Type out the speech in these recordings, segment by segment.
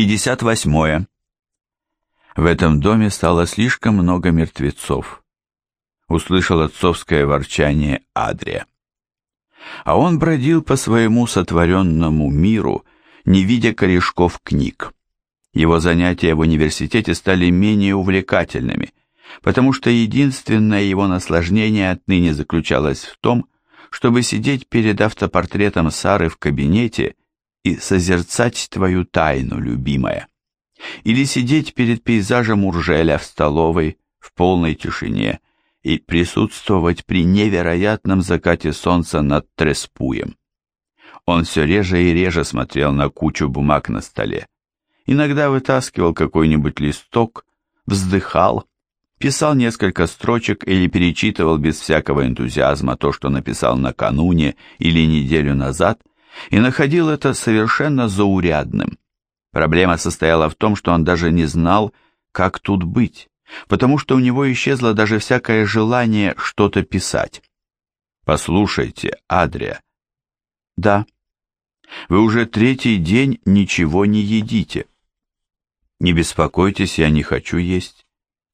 58. В этом доме стало слишком много мертвецов. Услышал отцовское ворчание Адрия. А он бродил по своему сотворенному миру, не видя корешков книг. Его занятия в университете стали менее увлекательными, потому что единственное его наслаждение отныне заключалось в том, чтобы сидеть перед автопортретом Сары в кабинете и созерцать твою тайну, любимая. Или сидеть перед пейзажем Уржеля в столовой в полной тишине и присутствовать при невероятном закате солнца над Треспуем. Он все реже и реже смотрел на кучу бумаг на столе. Иногда вытаскивал какой-нибудь листок, вздыхал, писал несколько строчек или перечитывал без всякого энтузиазма то, что написал накануне или неделю назад, и находил это совершенно заурядным. Проблема состояла в том, что он даже не знал, как тут быть, потому что у него исчезло даже всякое желание что-то писать. «Послушайте, Адрия». «Да». «Вы уже третий день ничего не едите». «Не беспокойтесь, я не хочу есть».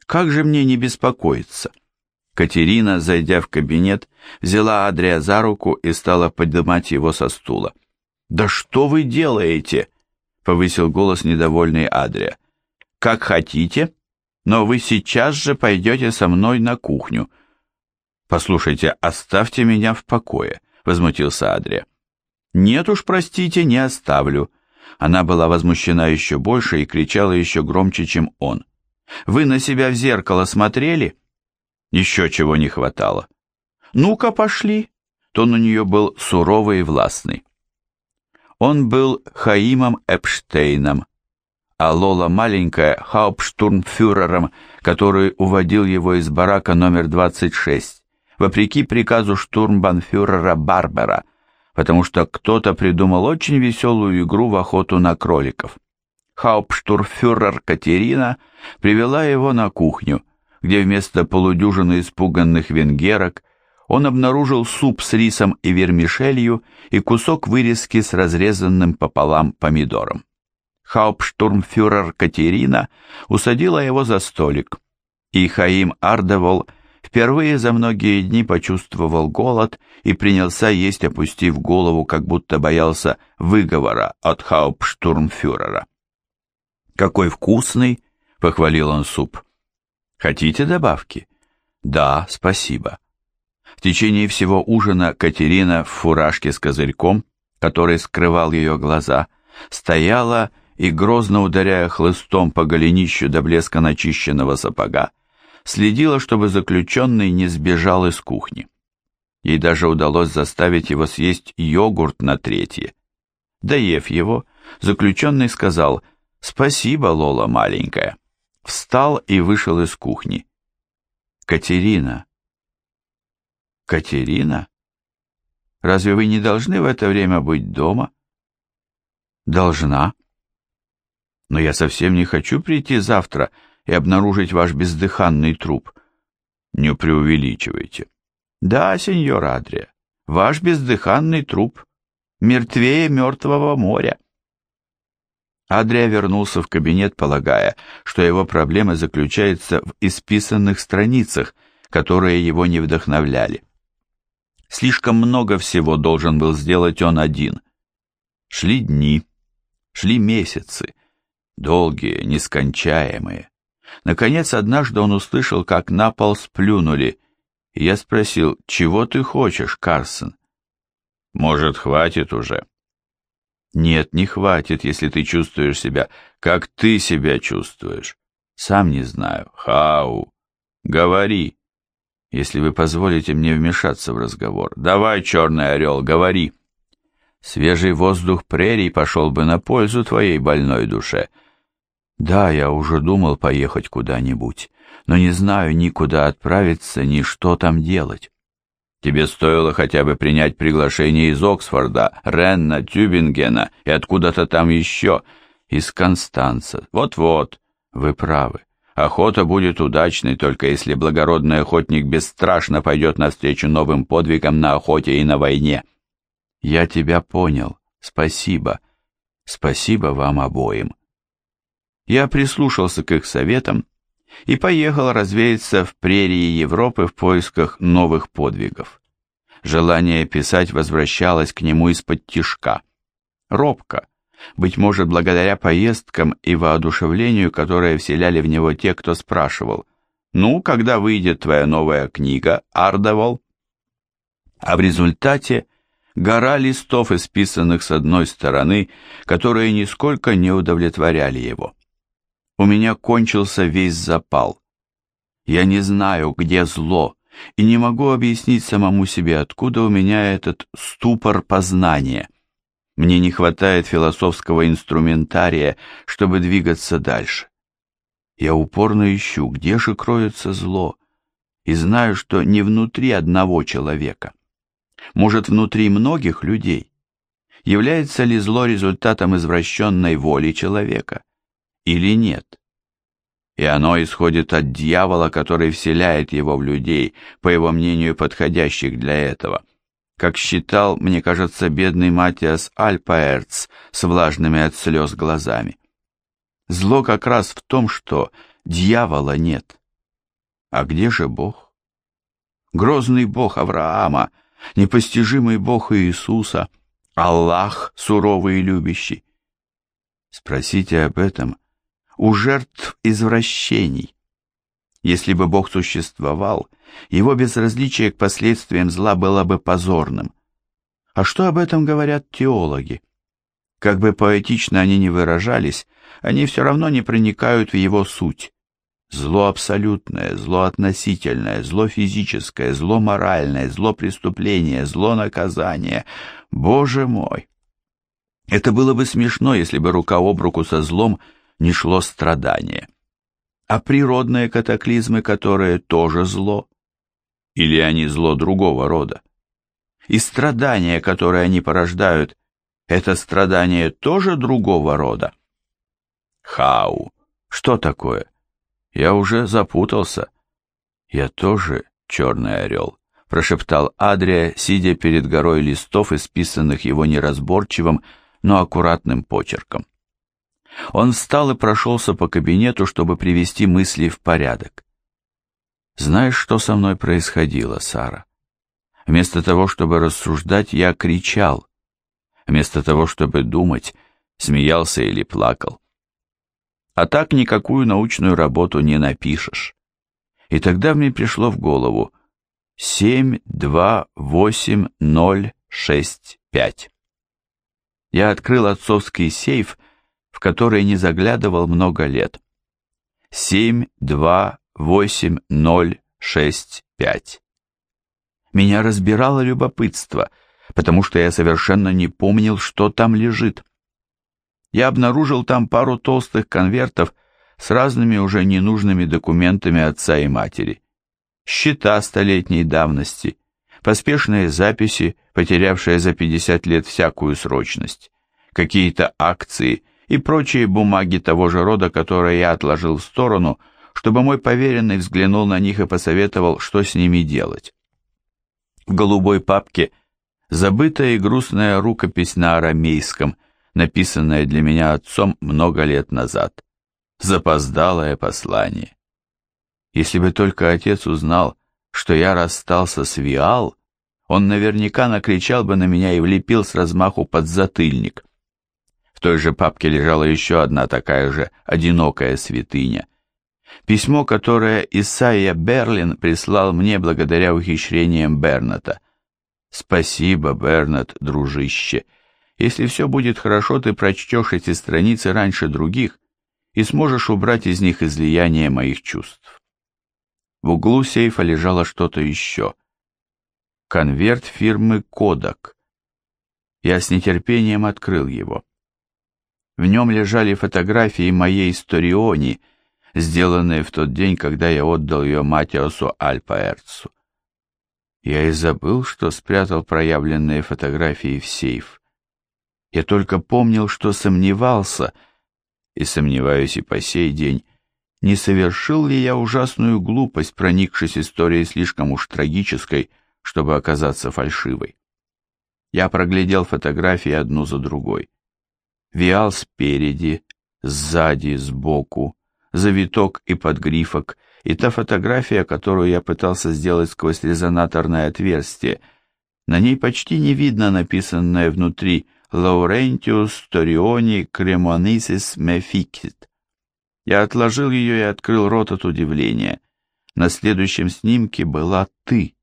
«Как же мне не беспокоиться?» Катерина, зайдя в кабинет, взяла Адрия за руку и стала поднимать его со стула. «Да что вы делаете?» — повысил голос недовольный Адрия. «Как хотите, но вы сейчас же пойдете со мной на кухню». «Послушайте, оставьте меня в покое», — возмутился Адрия. «Нет уж, простите, не оставлю». Она была возмущена еще больше и кричала еще громче, чем он. «Вы на себя в зеркало смотрели?» Еще чего не хватало. «Ну-ка, пошли!» Тон у нее был суровый и властный. Он был Хаимом Эпштейном, а Лола маленькая Хаупштурмфюрером, который уводил его из барака номер 26, вопреки приказу штурмбанфюрера Барбера, потому что кто-то придумал очень веселую игру в охоту на кроликов. Хаупштурмфюрер Катерина привела его на кухню, где вместо полудюжины испуганных венгерок он обнаружил суп с рисом и вермишелью и кусок вырезки с разрезанным пополам помидором. Хаупштурмфюрер Катерина усадила его за столик, и Хаим Ардевол впервые за многие дни почувствовал голод и принялся есть, опустив голову, как будто боялся выговора от Хаупштурмфюрера. «Какой вкусный!» — похвалил он суп. Хотите добавки? Да, спасибо. В течение всего ужина Катерина в фуражке с козырьком, который скрывал ее глаза, стояла и, грозно ударяя хлыстом по голенищу до блеска начищенного сапога, следила, чтобы заключенный не сбежал из кухни. Ей даже удалось заставить его съесть йогурт на третье. Доев его, заключенный сказал «Спасибо, Лола маленькая» встал и вышел из кухни. Катерина. Катерина? Разве вы не должны в это время быть дома? Должна. Но я совсем не хочу прийти завтра и обнаружить ваш бездыханный труп. Не преувеличивайте. Да, сеньор Адрия, ваш бездыханный труп мертвее мертвого моря. Адрия вернулся в кабинет, полагая, что его проблема заключается в исписанных страницах, которые его не вдохновляли. Слишком много всего должен был сделать он один. Шли дни, шли месяцы, долгие, нескончаемые. Наконец, однажды он услышал, как на пол сплюнули, и я спросил, «Чего ты хочешь, Карсон?» «Может, хватит уже?» Нет, не хватит, если ты чувствуешь себя, как ты себя чувствуешь. Сам не знаю. Хау. Говори. Если вы позволите мне вмешаться в разговор. Давай, черный орел, говори. Свежий воздух прерий пошел бы на пользу твоей больной душе. Да, я уже думал поехать куда-нибудь, но не знаю ни куда отправиться, ни что там делать. Тебе стоило хотя бы принять приглашение из Оксфорда, Ренна, Тюбингена и откуда-то там еще, из Констанца. Вот-вот, вы правы. Охота будет удачной, только если благородный охотник бесстрашно пойдет навстречу новым подвигам на охоте и на войне. Я тебя понял. Спасибо. Спасибо вам обоим. Я прислушался к их советам и поехал развеяться в прерии Европы в поисках новых подвигов. Желание писать возвращалось к нему из-под тишка. Робко, быть может, благодаря поездкам и воодушевлению, которые вселяли в него те, кто спрашивал, «Ну, когда выйдет твоя новая книга, Ардевол?» А в результате гора листов, исписанных с одной стороны, которые нисколько не удовлетворяли его. У меня кончился весь запал. Я не знаю, где зло, и не могу объяснить самому себе, откуда у меня этот ступор познания. Мне не хватает философского инструментария, чтобы двигаться дальше. Я упорно ищу, где же кроется зло, и знаю, что не внутри одного человека. Может, внутри многих людей? Является ли зло результатом извращенной воли человека? Или нет. И оно исходит от дьявола, который вселяет его в людей, по его мнению, подходящих для этого. Как считал, мне кажется, бедный Матиас Альпаэрц с влажными от слез глазами. Зло как раз в том, что дьявола нет. А где же Бог? Грозный Бог Авраама, непостижимый Бог Иисуса, Аллах суровый и любящий. Спросите об этом у жертв извращений. Если бы Бог существовал, его безразличие к последствиям зла было бы позорным. А что об этом говорят теологи? Как бы поэтично они ни выражались, они все равно не проникают в его суть. Зло абсолютное, зло относительное, зло физическое, зло моральное, зло преступления, зло наказания. Боже мой! Это было бы смешно, если бы рука об руку со злом – не шло страдание. А природные катаклизмы, которые тоже зло? Или они зло другого рода? И страдания, которые они порождают, это страдание тоже другого рода? Хау, что такое? Я уже запутался. Я тоже черный орел, прошептал Адрия, сидя перед горой листов, исписанных его неразборчивым, но аккуратным почерком. Он встал и прошелся по кабинету, чтобы привести мысли в порядок. «Знаешь, что со мной происходило, Сара? Вместо того, чтобы рассуждать, я кричал. Вместо того, чтобы думать, смеялся или плакал. А так никакую научную работу не напишешь. И тогда мне пришло в голову семь, два, восемь, ноль, шесть, пять. Я открыл отцовский сейф в который не заглядывал много лет. 7, 2, 8, 0, 6, 5. Меня разбирало любопытство, потому что я совершенно не помнил, что там лежит. Я обнаружил там пару толстых конвертов с разными уже ненужными документами отца и матери. Счета столетней давности, поспешные записи, потерявшие за 50 лет всякую срочность, какие-то акции – и прочие бумаги того же рода, которые я отложил в сторону, чтобы мой поверенный взглянул на них и посоветовал, что с ними делать. В голубой папке забытая и грустная рукопись на арамейском, написанная для меня отцом много лет назад. Запоздалое послание. Если бы только отец узнал, что я расстался с Виал, он наверняка накричал бы на меня и влепил с размаху под затыльник. Той же папке лежала еще одна такая же одинокая святыня. Письмо, которое Исайя Берлин прислал мне благодаря ухищрениям Берната. «Спасибо, Бернат, дружище. Если все будет хорошо, ты прочтешь эти страницы раньше других и сможешь убрать из них излияние моих чувств». В углу сейфа лежало что-то еще. Конверт фирмы «Кодак». Я с нетерпением открыл его. В нем лежали фотографии моей Сториони, сделанные в тот день, когда я отдал ее Матиосу Альпаэрцу. Я и забыл, что спрятал проявленные фотографии в сейф. Я только помнил, что сомневался, и сомневаюсь и по сей день, не совершил ли я ужасную глупость, проникшись историей слишком уж трагической, чтобы оказаться фальшивой. Я проглядел фотографии одну за другой. Виал спереди, Сзади, сбоку, завиток и подгрифок, и та фотография, которую я пытался сделать сквозь резонаторное отверстие. На ней почти не видно написанное внутри «Laurentius Ториони Cremonesis Meficit». Я отложил ее и открыл рот от удивления. На следующем снимке была ты,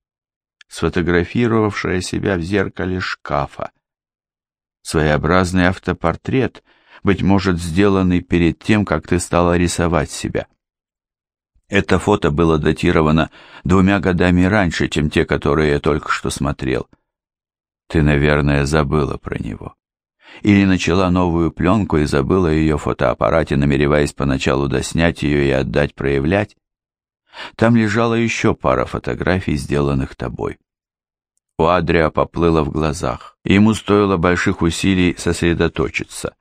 сфотографировавшая себя в зеркале шкафа. Своеобразный автопортрет, быть может, сделанный перед тем, как ты стала рисовать себя. Это фото было датировано двумя годами раньше, чем те, которые я только что смотрел. Ты, наверное, забыла про него. Или начала новую пленку и забыла ее фотоаппарате, намереваясь поначалу доснять ее и отдать проявлять? Там лежала еще пара фотографий, сделанных тобой. У Адриа поплыло в глазах, ему стоило больших усилий сосредоточиться.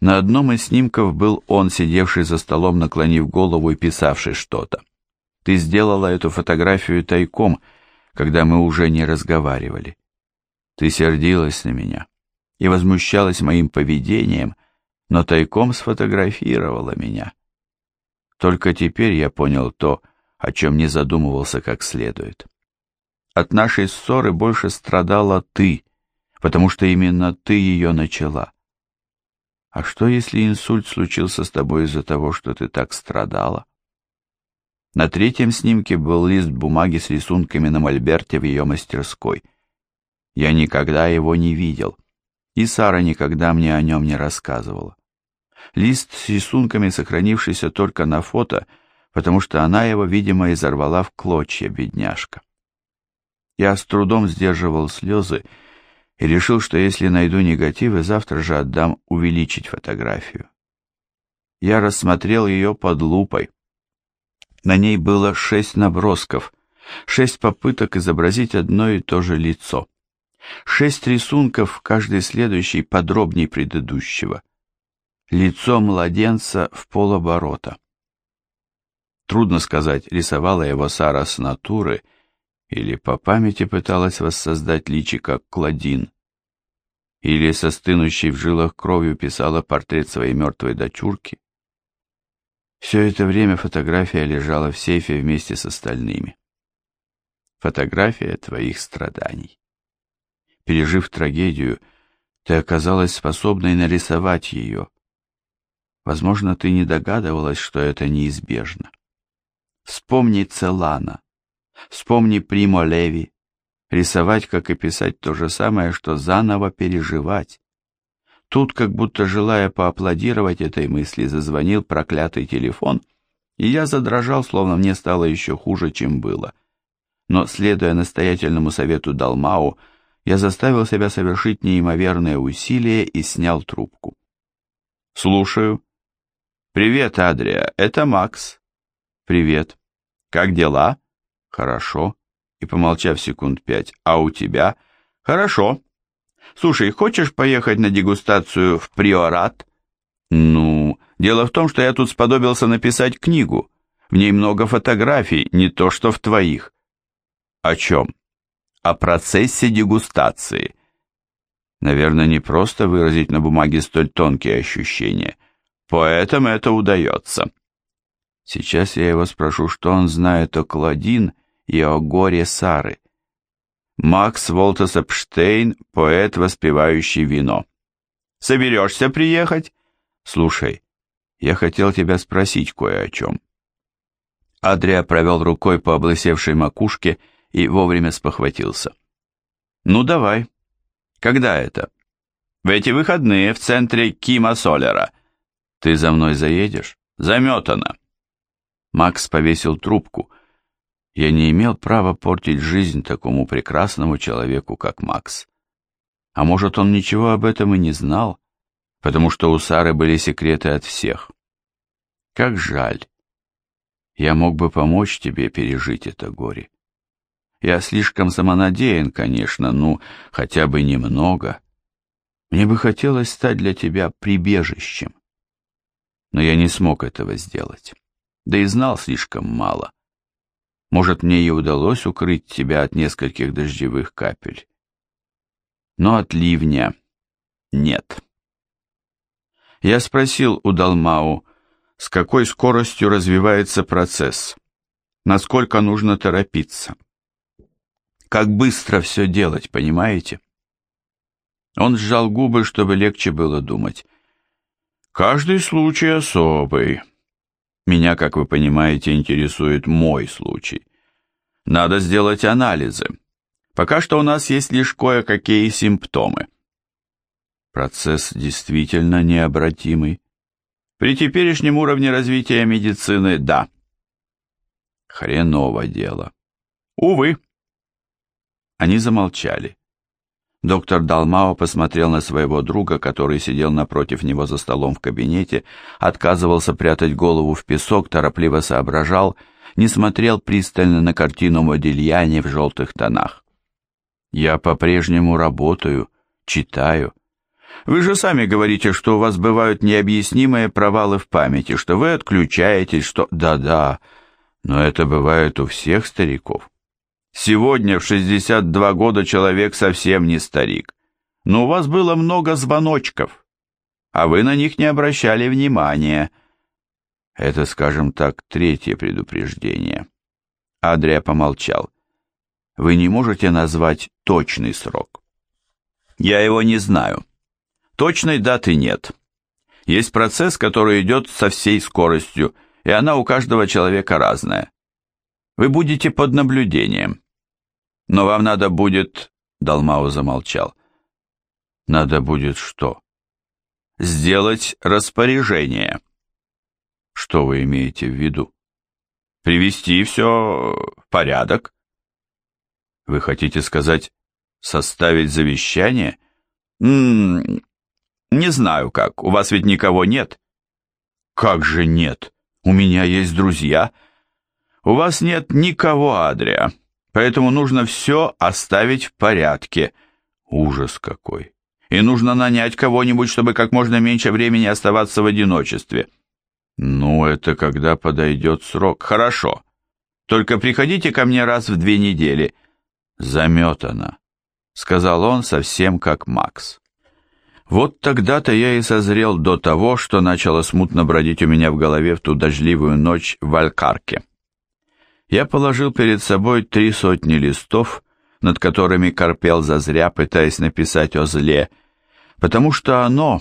На одном из снимков был он, сидевший за столом, наклонив голову и писавший что-то. Ты сделала эту фотографию тайком, когда мы уже не разговаривали. Ты сердилась на меня и возмущалась моим поведением, но тайком сфотографировала меня. Только теперь я понял то, о чем не задумывался как следует. От нашей ссоры больше страдала ты, потому что именно ты ее начала. А что, если инсульт случился с тобой из-за того, что ты так страдала? На третьем снимке был лист бумаги с рисунками на мольберте в ее мастерской. Я никогда его не видел, и Сара никогда мне о нем не рассказывала. Лист с рисунками, сохранившийся только на фото, потому что она его, видимо, изорвала в клочья, бедняжка. Я с трудом сдерживал слезы и решил, что если найду негативы, завтра же отдам увеличить фотографию. Я рассмотрел ее под лупой. На ней было шесть набросков, шесть попыток изобразить одно и то же лицо. Шесть рисунков, каждый следующий подробней предыдущего. Лицо младенца в полоборота. Трудно сказать, рисовала его Сара с натуры или по памяти пыталась воссоздать личико Кладин, или со стынущей в жилах кровью писала портрет своей мертвой дочурки. Все это время фотография лежала в сейфе вместе с остальными. Фотография твоих страданий. Пережив трагедию, ты оказалась способной нарисовать ее. Возможно, ты не догадывалась, что это неизбежно. Вспомни Целана, Вспомни Примо Леви. Рисовать, как и писать, то же самое, что заново переживать. Тут, как будто желая поаплодировать этой мысли, зазвонил проклятый телефон, и я задрожал, словно мне стало еще хуже, чем было. Но, следуя настоятельному совету Далмау, я заставил себя совершить неимоверное усилие и снял трубку. «Слушаю». «Привет, Адрия, это Макс». «Привет. Как дела?» Хорошо. И помолчав секунд пять. А у тебя? Хорошо. Слушай, хочешь поехать на дегустацию в Приорат? Ну, дело в том, что я тут сподобился написать книгу. В ней много фотографий, не то что в твоих. О чем? О процессе дегустации. Наверное, не просто выразить на бумаге столь тонкие ощущения. Поэтому это удается. Сейчас я его спрошу, что он знает о Кладин и о горе Сары. Макс Волтес Эпштейн, поэт, воспевающий вино. Соберешься приехать? Слушай, я хотел тебя спросить кое о чем. Адрия провел рукой по облысевшей макушке и вовремя спохватился. Ну давай. Когда это? В эти выходные в центре Кима Солера. Ты за мной заедешь? Заметано. Макс повесил трубку, я не имел права портить жизнь такому прекрасному человеку, как Макс. А может, он ничего об этом и не знал, потому что у Сары были секреты от всех. Как жаль. Я мог бы помочь тебе пережить это горе. Я слишком самонадеян, конечно, ну, хотя бы немного. Мне бы хотелось стать для тебя прибежищем. Но я не смог этого сделать. Да и знал слишком мало. Может, мне и удалось укрыть тебя от нескольких дождевых капель. Но от ливня нет. Я спросил у Далмау, с какой скоростью развивается процесс, насколько нужно торопиться. Как быстро все делать, понимаете? Он сжал губы, чтобы легче было думать. Каждый случай особый. Меня, как вы понимаете, интересует мой случай. Надо сделать анализы. Пока что у нас есть лишь кое-какие симптомы. Процесс действительно необратимый. При теперешнем уровне развития медицины – да. Хреново дело. Увы. Они замолчали. Доктор Далмао посмотрел на своего друга, который сидел напротив него за столом в кабинете, отказывался прятать голову в песок, торопливо соображал, не смотрел пристально на картину Модильяни в желтых тонах. «Я по-прежнему работаю, читаю, вы же сами говорите, что у вас бывают необъяснимые провалы в памяти, что вы отключаетесь, что... Да-да, но это бывает у всех стариков. Сегодня в 62 года человек совсем не старик. Но у вас было много звоночков, а вы на них не обращали внимания. Это, скажем так, третье предупреждение. Адрия помолчал. Вы не можете назвать точный срок? Я его не знаю. Точной даты нет. Есть процесс, который идет со всей скоростью, и она у каждого человека разная. Вы будете под наблюдением. Но вам надо будет... Далмау замолчал. Надо будет что? Сделать распоряжение. Что вы имеете в виду? Привести все в порядок. Вы хотите сказать, составить завещание? М -м, «Не знаю как, у вас ведь никого нет?» «Как же нет? У меня есть друзья». «У вас нет никого, Адрия, поэтому нужно все оставить в порядке». Ужас какой! И нужно нанять кого-нибудь, чтобы как можно меньше времени оставаться в одиночестве. Ну, это когда подойдет срок. Хорошо. Только приходите ко мне раз в две недели. Заметано, сказал он совсем как Макс. Вот тогда-то я и созрел до того, что начало смутно бродить у меня в голове в ту дождливую ночь в Алькарке. Я положил перед собой три сотни листов, над которыми корпел зазря, пытаясь написать о зле, потому что оно,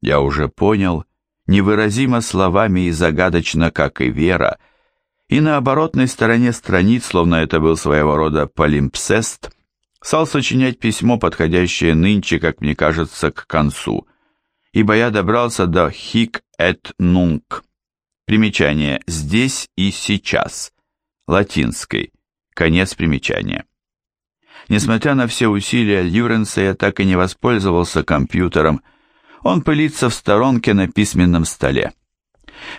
я уже понял, невыразимо словами и загадочно, как и вера, и на оборотной стороне страниц, словно это был своего рода полимпсест, стал сочинять письмо, подходящее нынче, как мне кажется, к концу, ибо я добрался до «хик et nunc». Примечание «здесь и сейчас», латинской, конец примечания. Несмотря на все усилия Льюренса, я так и не воспользовался компьютером, он пылится в сторонке на письменном столе.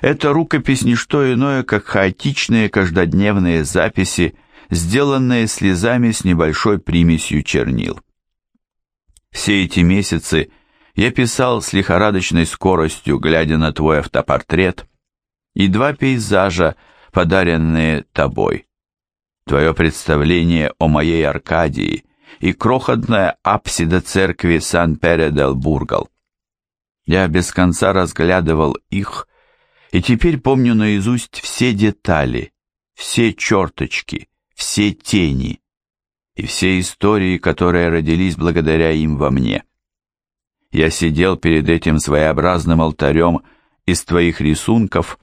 Эта рукопись не что иное, как хаотичные каждодневные записи, сделанные слезами с небольшой примесью чернил. Все эти месяцы я писал с лихорадочной скоростью, глядя на твой автопортрет, и два пейзажа, подаренные тобой. Твое представление о моей Аркадии и крохотная апсида церкви Сан-Пере-дел-Бургал. Я без конца разглядывал их, и теперь помню наизусть все детали, все черточки, все тени и все истории, которые родились благодаря им во мне. Я сидел перед этим своеобразным алтарем из твоих рисунков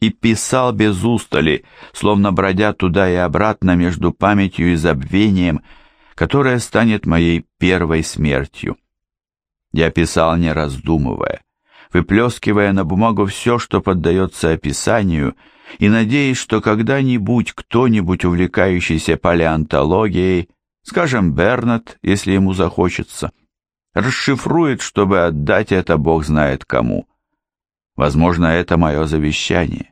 и писал без устали, словно бродя туда и обратно между памятью и забвением, которое станет моей первой смертью. Я писал не раздумывая, выплескивая на бумагу все, что поддается описанию, и надеясь, что когда-нибудь кто-нибудь, увлекающийся палеонтологией, скажем, Бернат, если ему захочется, расшифрует, чтобы отдать это Бог знает кому. Возможно, это мое завещание.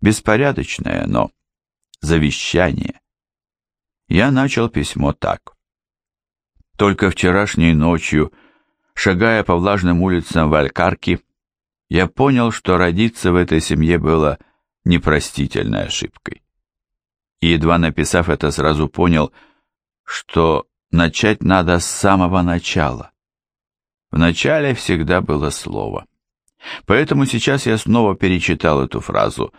Беспорядочное, но завещание. Я начал письмо так. Только вчерашней ночью, шагая по влажным улицам Валькарки, я понял, что родиться в этой семье было непростительной ошибкой. И едва написав это, сразу понял, что начать надо с самого начала. В начале всегда было слово. Поэтому сейчас я снова перечитал эту фразу.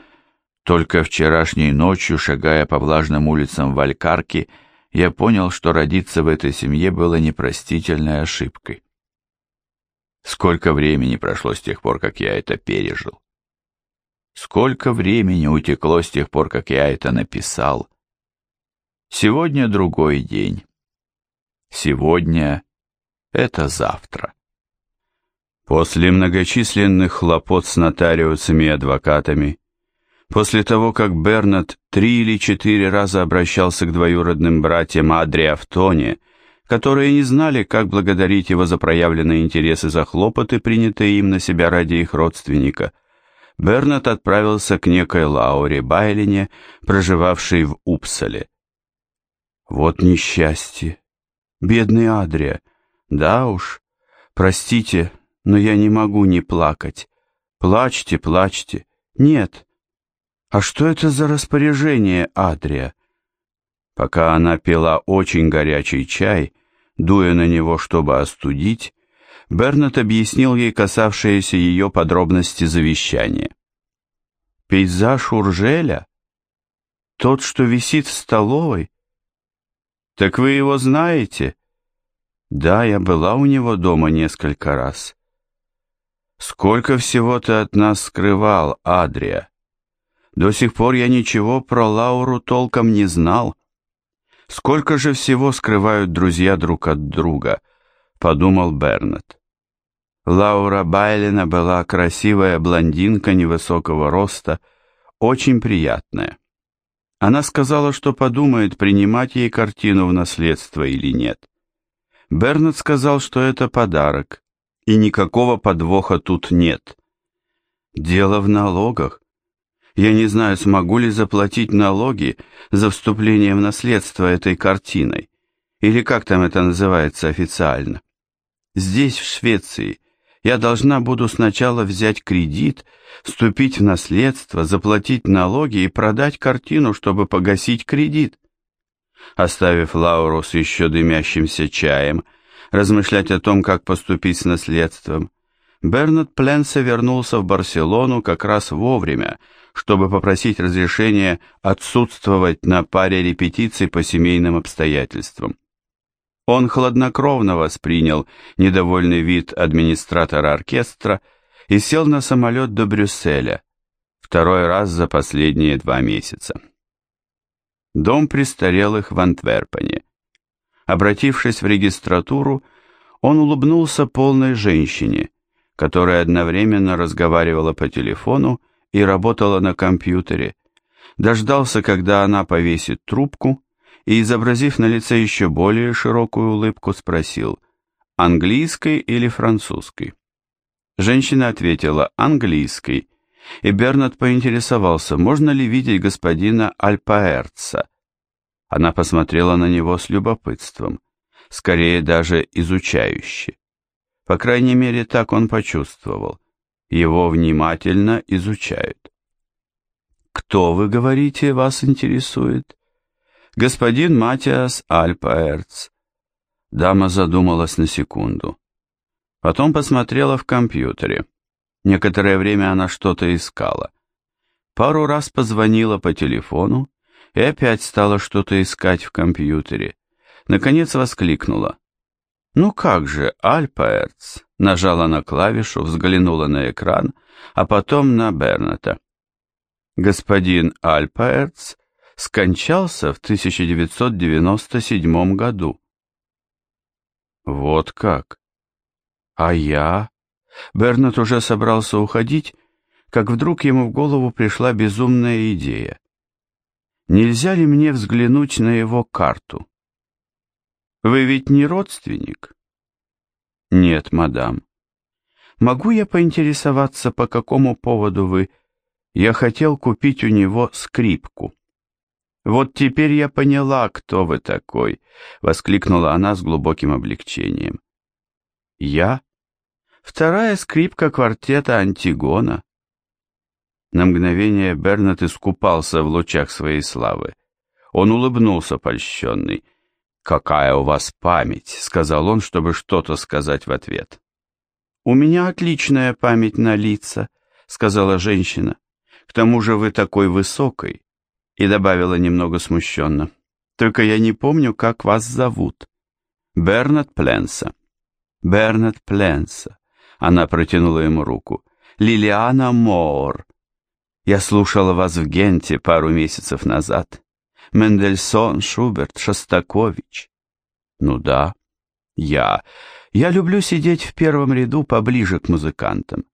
Только вчерашней ночью, шагая по влажным улицам Валькарки, я понял, что родиться в этой семье было непростительной ошибкой. Сколько времени прошло с тех пор, как я это пережил? Сколько времени утекло с тех пор, как я это написал? Сегодня другой день. Сегодня — это завтра. После многочисленных хлопот с нотариусами и адвокатами, после того, как Бернат три или четыре раза обращался к двоюродным братьям Адри Автоне, которые не знали, как благодарить его за проявленные интересы за хлопоты, принятые им на себя ради их родственника, Бернат отправился к некой Лауре Байлине, проживавшей в Упсале. Вот несчастье. Бедный Адрия. Да уж, простите, но я не могу не плакать. Плачьте, плачьте. Нет. А что это за распоряжение, Адрия? Пока она пила очень горячий чай, дуя на него, чтобы остудить, Бернет объяснил ей касавшиеся ее подробности завещания. «Пейзаж Уржеля? Тот, что висит в столовой? Так вы его знаете?» «Да, я была у него дома несколько раз. Сколько всего ты от нас скрывал, Адрия? До сих пор я ничего про Лауру толком не знал. Сколько же всего скрывают друзья друг от друга, подумал Бернет. Лаура Байлина была красивая блондинка невысокого роста, очень приятная. Она сказала, что подумает, принимать ей картину в наследство или нет. Бернет сказал, что это подарок, и никакого подвоха тут нет. Дело в налогах. Я не знаю, смогу ли заплатить налоги за вступление в наследство этой картиной, или как там это называется официально. Здесь, в Швеции, я должна буду сначала взять кредит, вступить в наследство, заплатить налоги и продать картину, чтобы погасить кредит. Оставив Лауру с еще дымящимся чаем, размышлять о том, как поступить с наследством, Бернард Пленсе вернулся в Барселону как раз вовремя, чтобы попросить разрешения отсутствовать на паре репетиций по семейным обстоятельствам. Он хладнокровно воспринял недовольный вид администратора оркестра и сел на самолет до Брюсселя, второй раз за последние два месяца. Дом престарелых в Антверпене. Обратившись в регистратуру, он улыбнулся полной женщине, которая одновременно разговаривала по телефону и работала на компьютере, дождался, когда она повесит трубку, и, изобразив на лице еще более широкую улыбку, спросил, английской или французской. Женщина ответила английской, и Бернард поинтересовался, можно ли видеть господина Альпаэрца, она посмотрела на него с любопытством, скорее даже изучающе. По крайней мере, так он почувствовал. Его внимательно изучают. «Кто, вы говорите, вас интересует?» «Господин Матиас Альпаэрц». Дама задумалась на секунду. Потом посмотрела в компьютере. Некоторое время она что-то искала. Пару раз позвонила по телефону, и опять стала что-то искать в компьютере. Наконец воскликнула. «Ну как же, Альпаэрц!» Нажала на клавишу, взглянула на экран, а потом на Берната. Господин Альпаэрц скончался в 1997 году. Вот как? А я? Бернат уже собрался уходить, как вдруг ему в голову пришла безумная идея. Нельзя ли мне взглянуть на его карту? Вы ведь не родственник? Нет, мадам. Могу я поинтересоваться, по какому поводу вы... Я хотел купить у него скрипку. Вот теперь я поняла, кто вы такой, воскликнула она с глубоким облегчением. Я? Вторая скрипка квартета Антигона. На мгновение Бернат искупался в лучах своей славы. Он улыбнулся польщенный. «Какая у вас память!» — сказал он, чтобы что-то сказать в ответ. «У меня отличная память на лица», — сказала женщина. «К тому же вы такой высокой», — и добавила немного смущенно. «Только я не помню, как вас зовут». «Бернард Пленса». «Бернард Пленса». Она протянула ему руку. «Лилиана Моор. Я слушала вас в Генте пару месяцев назад. Мендельсон, Шуберт, Шостакович. Ну да, я. Я люблю сидеть в первом ряду поближе к музыкантам.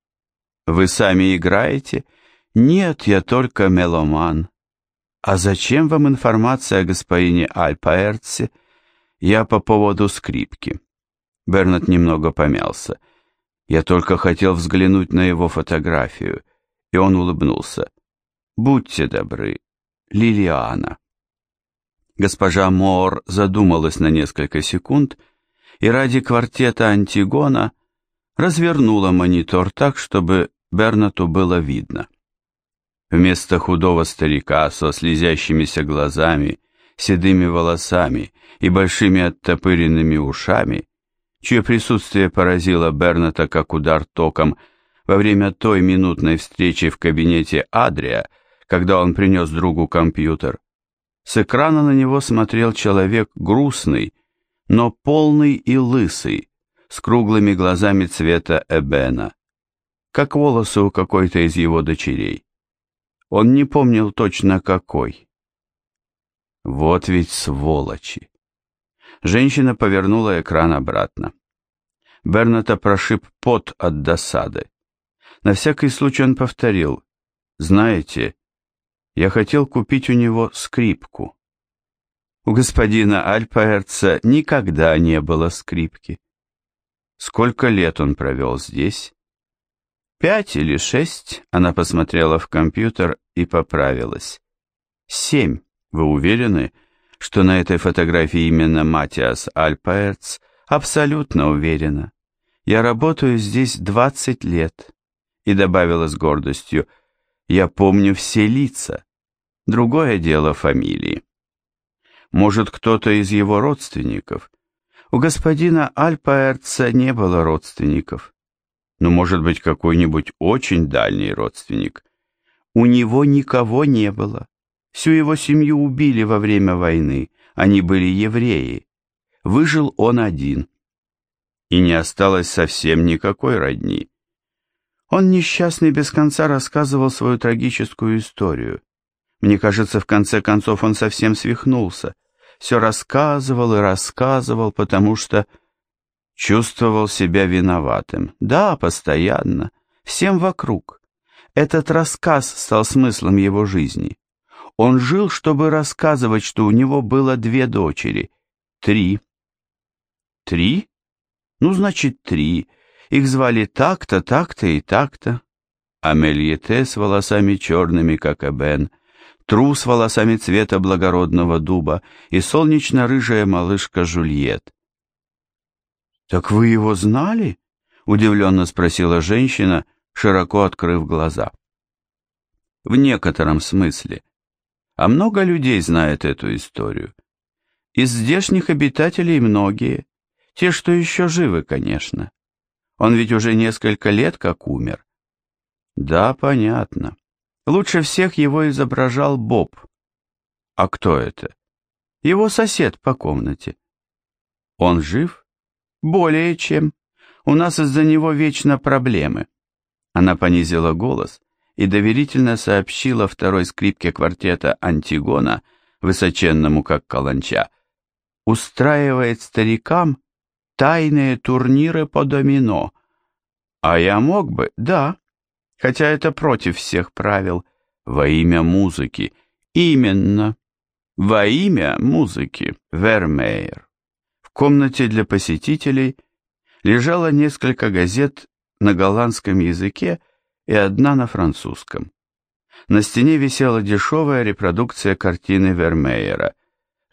Вы сами играете? Нет, я только меломан. А зачем вам информация о господине Альпаэртсе? Я по поводу скрипки. Бернат немного помялся. Я только хотел взглянуть на его фотографию и он улыбнулся. «Будьте добры, Лилиана». Госпожа Моор задумалась на несколько секунд и ради квартета Антигона развернула монитор так, чтобы Бернату было видно. Вместо худого старика со слезящимися глазами, седыми волосами и большими оттопыренными ушами, чье присутствие поразило Берната как удар током, во время той минутной встречи в кабинете Адрия, когда он принес другу компьютер. С экрана на него смотрел человек грустный, но полный и лысый, с круглыми глазами цвета эбена, как волосы у какой-то из его дочерей. Он не помнил точно какой. Вот ведь сволочи. Женщина повернула экран обратно. Берната прошиб пот от досады. На всякий случай он повторил. «Знаете, я хотел купить у него скрипку». У господина Альпаэрца никогда не было скрипки. Сколько лет он провел здесь? Пять или шесть, она посмотрела в компьютер и поправилась. Семь. Вы уверены, что на этой фотографии именно Матиас Альпаэрц? Абсолютно уверена. Я работаю здесь двадцать лет и добавила с гордостью, «Я помню все лица. Другое дело фамилии. Может, кто-то из его родственников? У господина Альпаэрца не было родственников. Но, может быть, какой-нибудь очень дальний родственник. У него никого не было. Всю его семью убили во время войны. Они были евреи. Выжил он один. И не осталось совсем никакой родни. Он несчастный без конца рассказывал свою трагическую историю. Мне кажется, в конце концов он совсем свихнулся. Все рассказывал и рассказывал, потому что чувствовал себя виноватым. Да, постоянно, всем вокруг. Этот рассказ стал смыслом его жизни. Он жил, чтобы рассказывать, что у него было две дочери. Три. Три? Ну, значит, три. Их звали так-то, так-то и так-то. Амельете с волосами черными, как Эбен, Тру с волосами цвета благородного дуба и солнечно-рыжая малышка Жульет. «Так вы его знали?» — удивленно спросила женщина, широко открыв глаза. «В некотором смысле. А много людей знает эту историю. Из здешних обитателей многие, те, что еще живы, конечно. Он ведь уже несколько лет как умер. Да, понятно. Лучше всех его изображал Боб. А кто это? Его сосед по комнате. Он жив? Более чем. У нас из-за него вечно проблемы. Она понизила голос и доверительно сообщила второй скрипке квартета Антигона, высоченному как каланча, устраивает старикам тайные турниры по домино. А я мог бы, да, хотя это против всех правил, во имя музыки. Именно, во имя музыки, Вермеер. В комнате для посетителей лежало несколько газет на голландском языке и одна на французском. На стене висела дешевая репродукция картины Вермеера –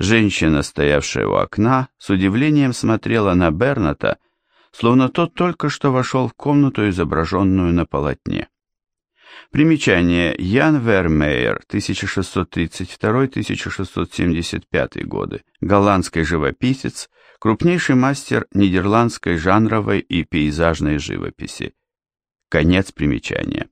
Женщина, стоявшая у окна, с удивлением смотрела на Берната, словно тот только что вошел в комнату, изображенную на полотне. Примечание. Ян Вермеер, 1632-1675 годы, голландский живописец, крупнейший мастер нидерландской жанровой и пейзажной живописи. Конец примечания.